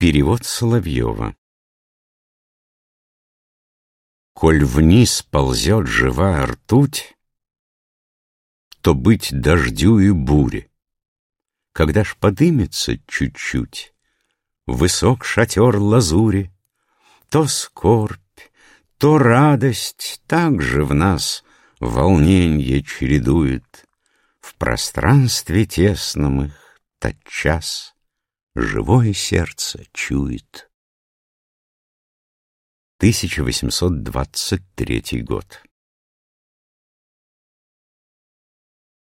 Перевод Соловьева Коль вниз ползет живая ртуть, То быть дождю и буре. Когда ж подымется чуть-чуть Высок шатер лазури, То скорбь, то радость так же в нас Волненье чередует. В пространстве тесном их тотчас Живое сердце чует. 1823 год